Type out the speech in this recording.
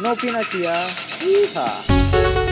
no financiada. Hija.